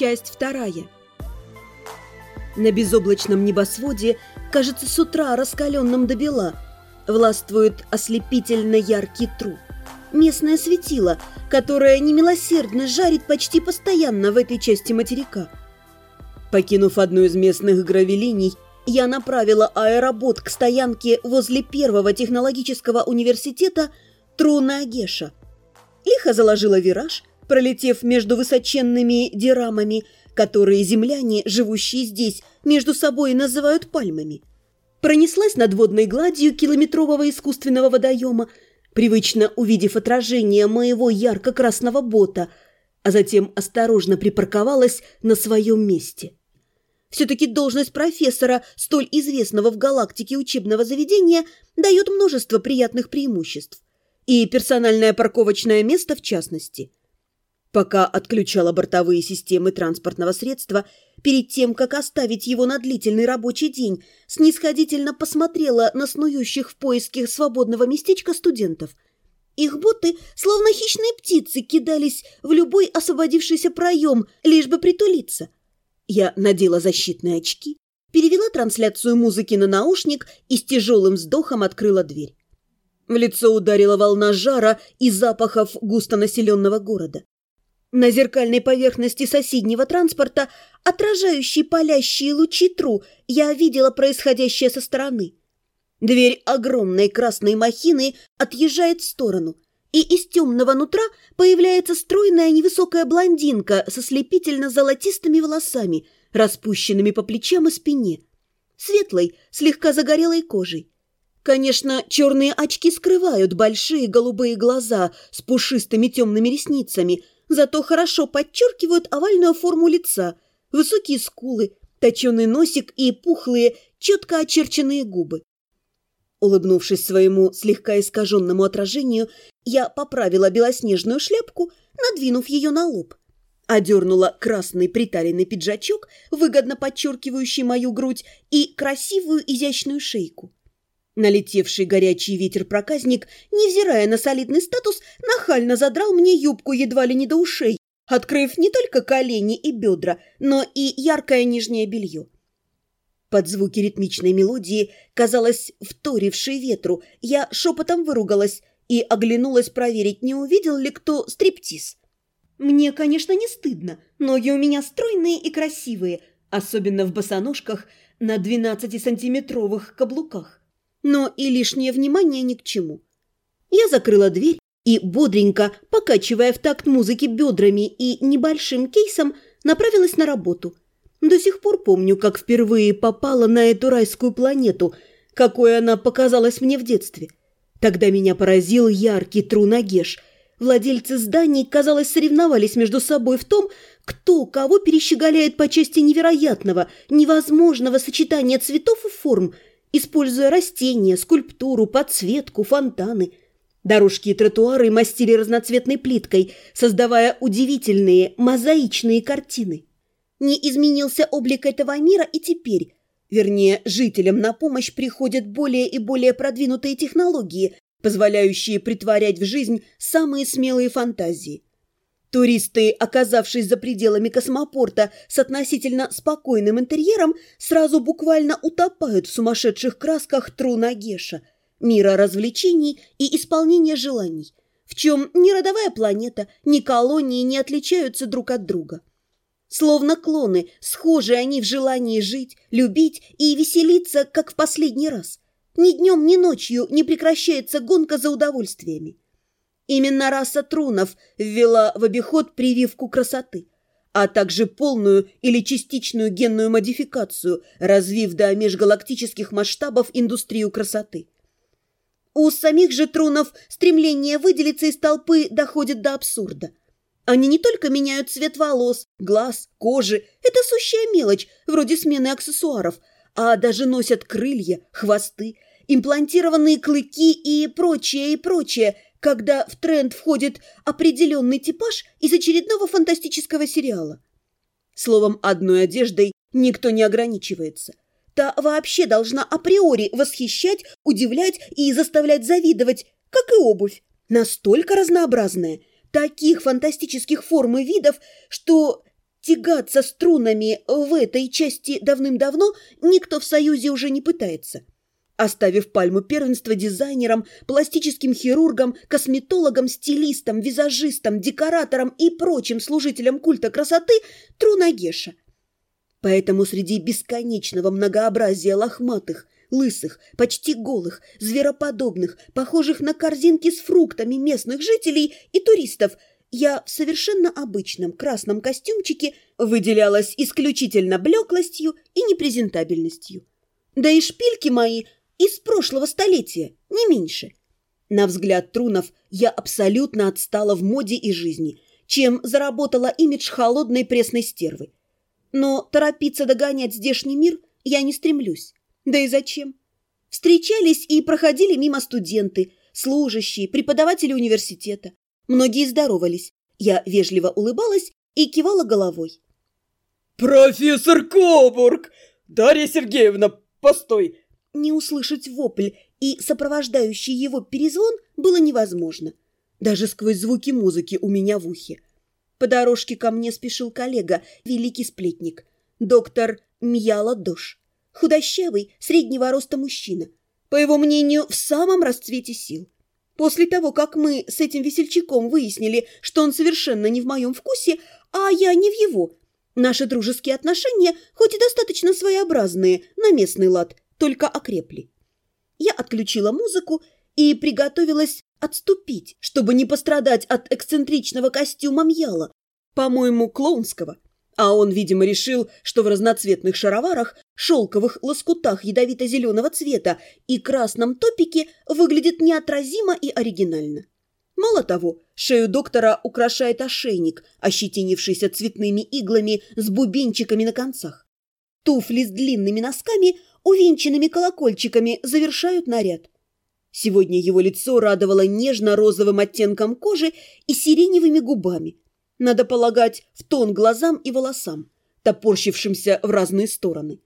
Часть вторая. На безоблачном небосводе, кажется, с утра раскаленным до бела, властвует ослепительно яркий труп. Местное светило, которое немилосердно жарит почти постоянно в этой части материка. Покинув одну из местных гравилиний, я направила аэробот к стоянке возле первого технологического университета Труна-Геша. Лихо заложила вираж, пролетев между высоченными дирамами, которые земляне, живущие здесь, между собой называют пальмами. Пронеслась над водной гладью километрового искусственного водоема, привычно увидев отражение моего ярко-красного бота, а затем осторожно припарковалась на своем месте. Все-таки должность профессора столь известного в галактике учебного заведения дает множество приятных преимуществ. И персональное парковочное место в частности. Пока отключала бортовые системы транспортного средства, перед тем, как оставить его на длительный рабочий день, снисходительно посмотрела на снующих в поиске свободного местечка студентов. Их боты, словно хищные птицы, кидались в любой освободившийся проем, лишь бы притулиться – я надела защитные очки, перевела трансляцию музыки на наушник и с тяжелым вздохом открыла дверь. В лицо ударила волна жара и запахов густонаселенного города. На зеркальной поверхности соседнего транспорта, отражающей палящие лучи тру, я видела происходящее со стороны. Дверь огромной красной махины отъезжает в сторону – и из темного нутра появляется стройная невысокая блондинка со слепительно-золотистыми волосами, распущенными по плечам и спине, светлой, слегка загорелой кожей. Конечно, черные очки скрывают большие голубые глаза с пушистыми темными ресницами, зато хорошо подчеркивают овальную форму лица, высокие скулы, точеный носик и пухлые, четко очерченные губы. Улыбнувшись своему слегка искаженному отражению, я поправила белоснежную шляпку, надвинув ее на лоб. Одернула красный приталенный пиджачок, выгодно подчеркивающий мою грудь, и красивую изящную шейку. Налетевший горячий ветер-проказник, невзирая на солидный статус, нахально задрал мне юбку едва ли не до ушей, открыв не только колени и бедра, но и яркое нижнее белье. Под звуки ритмичной мелодии, казалось, вторившей ветру, я шепотом выругалась и оглянулась проверить, не увидел ли кто стриптиз. Мне, конечно, не стыдно, ноги у меня стройные и красивые, особенно в босоножках на 12-сантиметровых каблуках. Но и лишнее внимание ни к чему. Я закрыла дверь и, бодренько, покачивая в такт музыки бедрами и небольшим кейсом, направилась на работу – до сих пор помню, как впервые попала на эту райскую планету, какой она показалась мне в детстве. Тогда меня поразил яркий Трунагеш. Владельцы зданий, казалось, соревновались между собой в том, кто кого перещеголяет по части невероятного, невозможного сочетания цветов и форм, используя растения, скульптуру, подсветку, фонтаны. Дорожки и тротуары мастили разноцветной плиткой, создавая удивительные мозаичные картины не изменился облик этого мира и теперь. Вернее, жителям на помощь приходят более и более продвинутые технологии, позволяющие притворять в жизнь самые смелые фантазии. Туристы, оказавшись за пределами космопорта с относительно спокойным интерьером, сразу буквально утопают в сумасшедших красках Труна Геша, мира развлечений и исполнения желаний, в чем ни родовая планета, ни колонии не отличаются друг от друга. Словно клоны, схожи они в желании жить, любить и веселиться, как в последний раз. Ни днем, ни ночью не прекращается гонка за удовольствиями. Именно раса трунов ввела в обиход прививку красоты, а также полную или частичную генную модификацию, развив до межгалактических масштабов индустрию красоты. У самих же трунов стремление выделиться из толпы доходит до абсурда – они не только меняют цвет волос, глаз, кожи, это сущая мелочь, вроде смены аксессуаров, а даже носят крылья, хвосты, имплантированные клыки и прочее, и прочее, когда в тренд входит определенный типаж из очередного фантастического сериала. Словом, одной одеждой никто не ограничивается. Та вообще должна априори восхищать, удивлять и заставлять завидовать, как и обувь, настолько разнообразная – таких фантастических форм и видов, что тягаться струнами в этой части давным-давно никто в Союзе уже не пытается. Оставив пальму первенства дизайнерам, пластическим хирургам, косметологам, стилистам, визажистам, декораторам и прочим служителям культа красоты Трунагеша. Поэтому среди бесконечного многообразия лохматых, лысых, почти голых, звероподобных, похожих на корзинки с фруктами местных жителей и туристов, я в совершенно обычном красном костюмчике выделялась исключительно блеклостью и непрезентабельностью. Да и шпильки мои из прошлого столетия, не меньше. На взгляд Трунов я абсолютно отстала в моде и жизни, чем заработала имидж холодной пресной стервы. Но торопиться догонять здешний мир я не стремлюсь. Да и зачем? Встречались и проходили мимо студенты, служащие, преподаватели университета. Многие здоровались. Я вежливо улыбалась и кивала головой. «Профессор Кобург! Дарья Сергеевна, постой!» Не услышать вопль и сопровождающий его перезвон было невозможно. Даже сквозь звуки музыки у меня в ухе. По дорожке ко мне спешил коллега, великий сплетник, доктор Мьяла Дош. Худощавый, среднего роста мужчина. По его мнению, в самом расцвете сил. После того, как мы с этим весельчаком выяснили, что он совершенно не в моем вкусе, а я не в его, наши дружеские отношения, хоть и достаточно своеобразные, на местный лад, только окрепли. Я отключила музыку и приготовилась отступить, чтобы не пострадать от эксцентричного костюма Мьяла, по-моему, клоунского. А он, видимо, решил, что в разноцветных шароварах, шелковых лоскутах ядовито-зеленого цвета и красном топике выглядит неотразимо и оригинально. Мало того, шею доктора украшает ошейник, ощетинившийся цветными иглами с бубенчиками на концах. Туфли с длинными носками, увенчанными колокольчиками, завершают наряд. Сегодня его лицо радовало нежно-розовым оттенком кожи и сиреневыми губами. Надо полагать, в тон глазам и волосам, топорщившимся в разные стороны.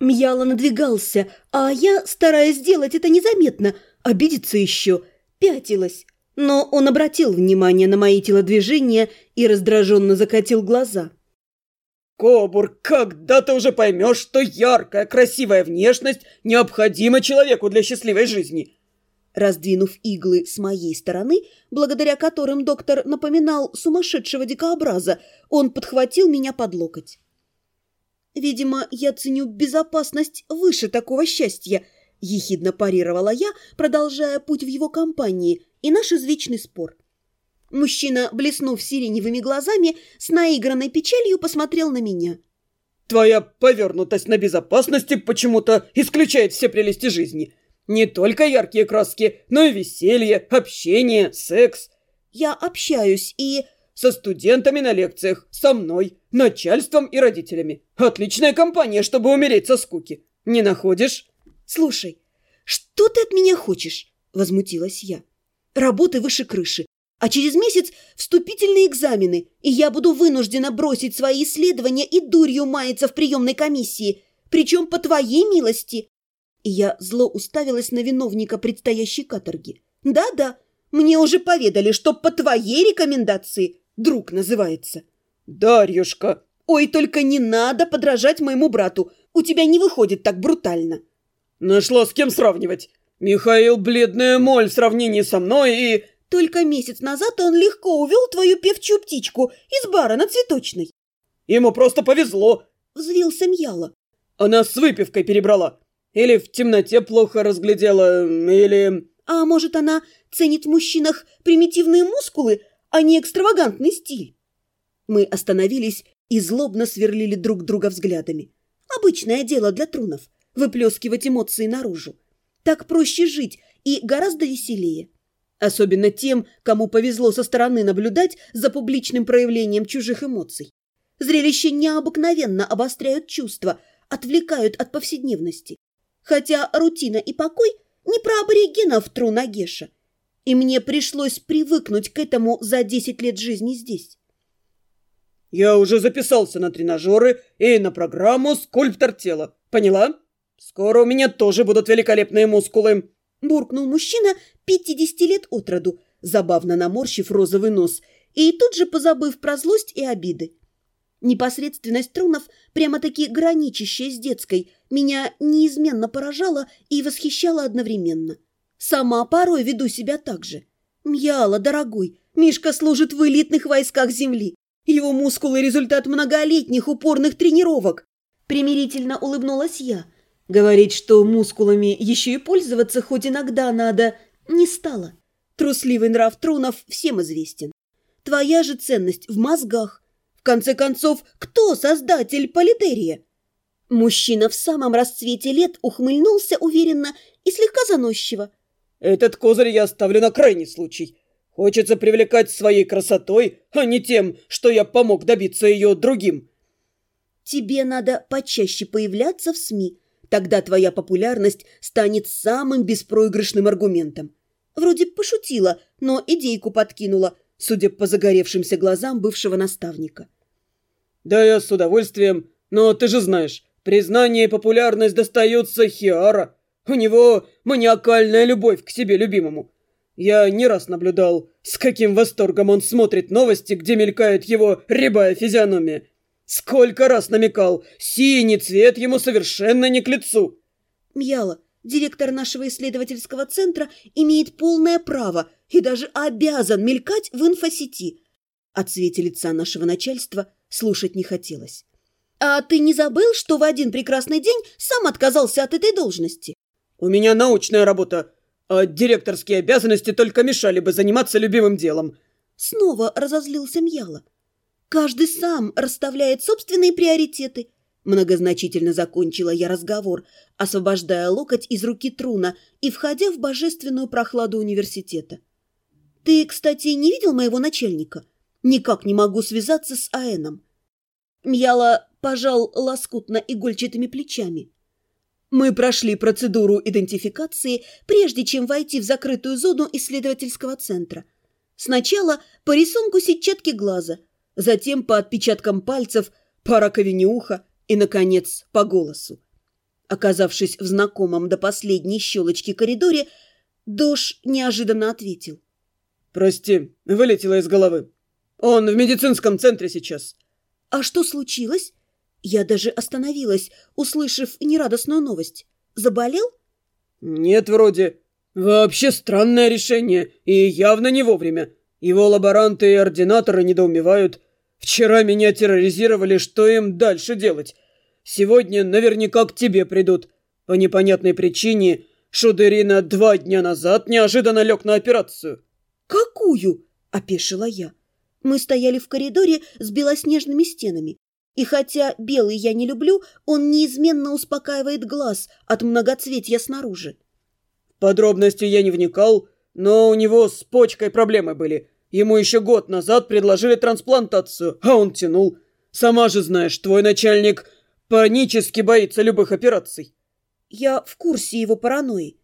Мьяла надвигался, а я, стараясь сделать это незаметно, обидеться еще, пятилась. Но он обратил внимание на мои телодвижения и раздраженно закатил глаза. «Кобур, когда ты уже поймешь, что яркая, красивая внешность необходима человеку для счастливой жизни?» Раздвинув иглы с моей стороны, благодаря которым доктор напоминал сумасшедшего дикообраза, он подхватил меня под локоть. «Видимо, я ценю безопасность выше такого счастья», — ехидно парировала я, продолжая путь в его компании и наш извечный спор. Мужчина, блеснув сиреневыми глазами, с наигранной печалью посмотрел на меня. «Твоя повернутость на безопасности почему-то исключает все прелести жизни. Не только яркие краски, но и веселье, общение, секс. Я общаюсь и... Со студентами на лекциях, со мной, начальством и родителями. Отличная компания, чтобы умереть со скуки. Не находишь? Слушай, что ты от меня хочешь? Возмутилась я. Работы выше крыши. А через месяц вступительные экзамены, и я буду вынуждена бросить свои исследования и дурью маяться в приемной комиссии, причем по твоей милости и я зло уставилась на виновника предстоящей каторги. «Да-да, мне уже поведали, что по твоей рекомендации друг называется». «Дарьюшка!» «Ой, только не надо подражать моему брату, у тебя не выходит так брутально». «Нашла с кем сравнивать. Михаил бледная моль в сравнении со мной и...» «Только месяц назад он легко увел твою певчую птичку из бара на Цветочной». «Ему просто повезло», — взвился Мьяла. «Она с выпивкой перебрала. Или в темноте плохо разглядела, или... А может, она ценит в мужчинах примитивные мускулы, а не экстравагантный стиль? Мы остановились и злобно сверлили друг друга взглядами. Обычное дело для трунов – выплескивать эмоции наружу. Так проще жить и гораздо веселее. Особенно тем, кому повезло со стороны наблюдать за публичным проявлением чужих эмоций. Зрелища необыкновенно обостряют чувства, отвлекают от повседневности хотя рутина и покой не про аборигенов тру Нагеша, и мне пришлось привыкнуть к этому за десять лет жизни здесь. «Я уже записался на тренажеры и на программу «Скульптор тела». Поняла? Скоро у меня тоже будут великолепные мускулы!» Буркнул мужчина пятидесяти лет от роду, забавно наморщив розовый нос, и тут же позабыв про злость и обиды. Непосредственность трунов, прямо-таки граничащая с детской, меня неизменно поражала и восхищала одновременно. Сама порой веду себя так же. Мьяла, дорогой, Мишка служит в элитных войсках Земли. Его мускулы – результат многолетних упорных тренировок. Примирительно улыбнулась я. Говорить, что мускулами еще и пользоваться хоть иногда надо, не стало. Трусливый нрав трунов всем известен. Твоя же ценность в мозгах. В конце концов, кто создатель Политерия? Мужчина в самом расцвете лет ухмыльнулся уверенно и слегка заносчиво. «Этот козырь я оставлю на крайний случай. Хочется привлекать своей красотой, а не тем, что я помог добиться ее другим». «Тебе надо почаще появляться в СМИ. Тогда твоя популярность станет самым беспроигрышным аргументом. Вроде пошутила, но идейку подкинула, судя по загоревшимся глазам бывшего наставника». «Да я с удовольствием, но ты же знаешь, Признание и популярность достаются Хиара. У него маниакальная любовь к себе любимому. Я не раз наблюдал, с каким восторгом он смотрит новости, где мелькает его рябая физиономия. Сколько раз намекал, синий цвет ему совершенно не к лицу. Мьяла, директор нашего исследовательского центра, имеет полное право и даже обязан мелькать в инфосети. О цвете лица нашего начальства слушать не хотелось. «А ты не забыл, что в один прекрасный день сам отказался от этой должности?» «У меня научная работа, а директорские обязанности только мешали бы заниматься любимым делом». Снова разозлился Мьяла. «Каждый сам расставляет собственные приоритеты». Многозначительно закончила я разговор, освобождая локоть из руки Труна и входя в божественную прохладу университета. «Ты, кстати, не видел моего начальника? Никак не могу связаться с Аэном». Мьяла пожал лоскутно игольчатыми плечами. Мы прошли процедуру идентификации, прежде чем войти в закрытую зону исследовательского центра. Сначала по рисунку сетчатки глаза, затем по отпечаткам пальцев, по раковине уха и, наконец, по голосу. Оказавшись в знакомом до последней щелочки коридоре, Дош неожиданно ответил. «Прости, вылетело из головы. Он в медицинском центре сейчас». «А что случилось?» Я даже остановилась, услышав нерадостную новость. Заболел? Нет, вроде. Вообще странное решение, и явно не вовремя. Его лаборанты и ординаторы недоумевают. Вчера меня терроризировали, что им дальше делать. Сегодня наверняка к тебе придут. По непонятной причине Шудерина два дня назад неожиданно лег на операцию. «Какую?» – опешила я. Мы стояли в коридоре с белоснежными стенами. И хотя белый я не люблю, он неизменно успокаивает глаз от многоцветья снаружи. В подробности я не вникал, но у него с почкой проблемы были. Ему еще год назад предложили трансплантацию, а он тянул. Сама же знаешь, твой начальник панически боится любых операций. Я в курсе его паранойи.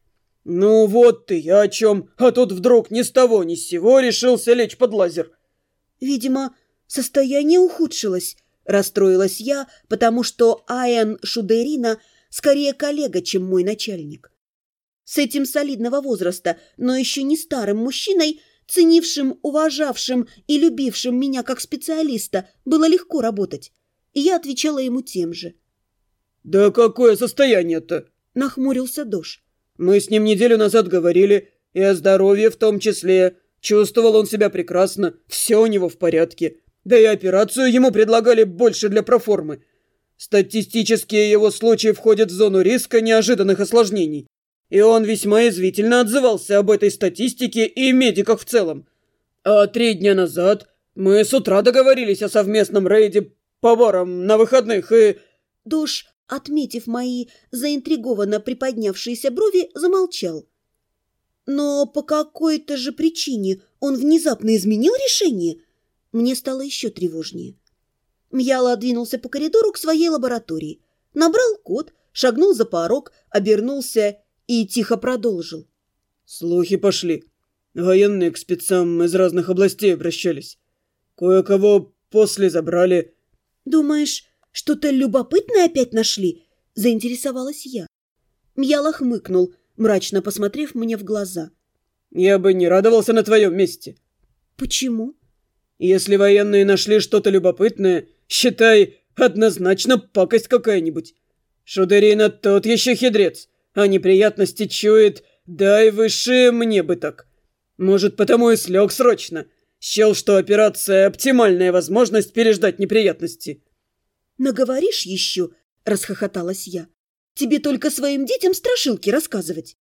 Ну вот ты, я о чем? А тут вдруг ни с того ни с сего решился лечь под лазер. Видимо, состояние ухудшилось, Расстроилась я, потому что Аян Шудерина скорее коллега, чем мой начальник. С этим солидного возраста, но еще не старым мужчиной, ценившим, уважавшим и любившим меня как специалиста, было легко работать. И я отвечала ему тем же. «Да какое состояние-то?» – нахмурился Дош. «Мы с ним неделю назад говорили, и о здоровье в том числе. Чувствовал он себя прекрасно, все у него в порядке. Да и операцию ему предлагали больше для проформы. Статистические его случаи входят в зону риска неожиданных осложнений. И он весьма извительно отзывался об этой статистике и медиках в целом. А три дня назад мы с утра договорились о совместном рейде по барам на выходных и... Душ, отметив мои заинтригованно приподнявшиеся брови, замолчал. Но по какой-то же причине он внезапно изменил решение – мне стало еще тревожнее. Мьяла двинулся по коридору к своей лаборатории, набрал код, шагнул за порог, обернулся и тихо продолжил. «Слухи пошли. Военные к спецам из разных областей обращались. Кое-кого после забрали». «Думаешь, что-то любопытное опять нашли?» – заинтересовалась я. Мьяла хмыкнул, мрачно посмотрев мне в глаза. «Я бы не радовался на твоем месте». «Почему?» Если военные нашли что-то любопытное, Считай, однозначно пакость какая-нибудь. Шудерина тот еще хитрец, а неприятности чует, дай выше мне бы так. Может, потому и слег срочно. Счел, что операция – оптимальная возможность переждать неприятности. «Наговоришь еще?» – расхохоталась я. «Тебе только своим детям страшилки рассказывать».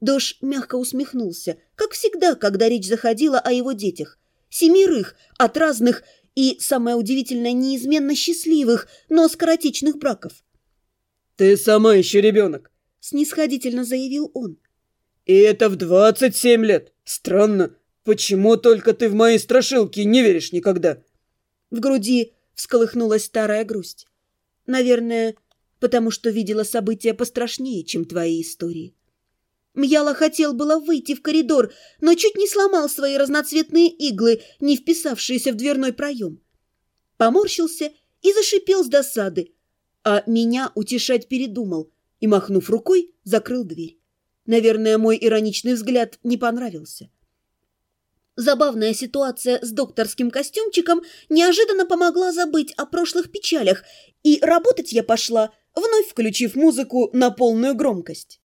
Дош мягко усмехнулся, как всегда, когда речь заходила о его детях. Семерых, от разных и, самое удивительное, неизменно счастливых, но скоротечных браков. «Ты сама еще ребенок», — снисходительно заявил он. «И это в двадцать семь лет. Странно, почему только ты в мои страшилки не веришь никогда?» В груди всколыхнулась старая грусть. «Наверное, потому что видела события пострашнее, чем твои истории». Мьяла хотел было выйти в коридор, но чуть не сломал свои разноцветные иглы, не вписавшиеся в дверной проем. Поморщился и зашипел с досады, а меня утешать передумал и, махнув рукой, закрыл дверь. Наверное, мой ироничный взгляд не понравился. Забавная ситуация с докторским костюмчиком неожиданно помогла забыть о прошлых печалях, и работать я пошла, вновь включив музыку на полную громкость.